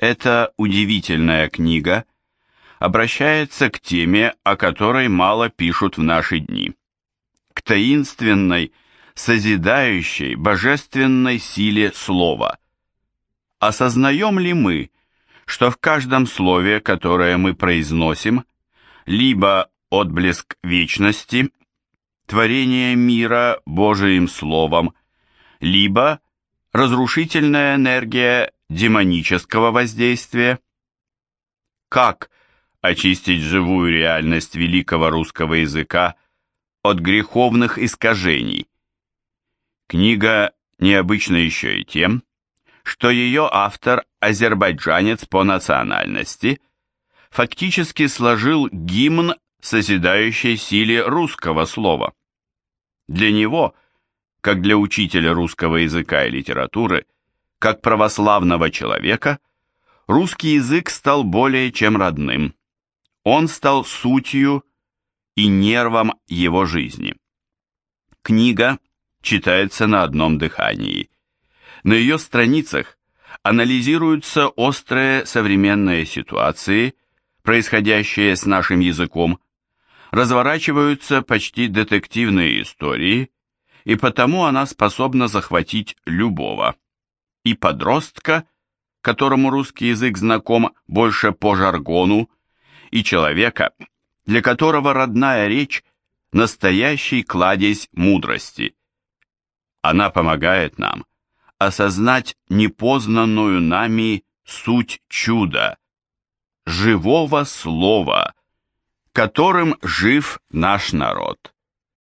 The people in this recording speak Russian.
Эта удивительная книга обращается к теме, о которой мало пишут в наши дни. К таинственной, созидающей, божественной силе слова. Осознаем ли мы, что в каждом слове, которое мы произносим, либо отблеск вечности, творение мира Божиим Словом, либо разрушительная энергия демонического воздействия? Как очистить живую реальность великого русского языка от греховных искажений? Книга необычна еще и тем, что ее автор, азербайджанец по национальности, фактически сложил гимн созидающей силе русского слова. Для него, как для учителя русского языка и литературы, как православного человека, русский язык стал более чем родным. Он стал сутью и нервом его жизни. Книга читается на одном дыхании. На ее страницах анализируются острые современные ситуации, происходящие с нашим языком, разворачиваются почти детективные истории, и потому она способна захватить любого, и подростка, которому русский язык знаком больше по жаргону, и человека, для которого родная речь – настоящий кладезь мудрости. Она помогает нам осознать непознанную нами суть чуда, живого слова – которым жив наш народ.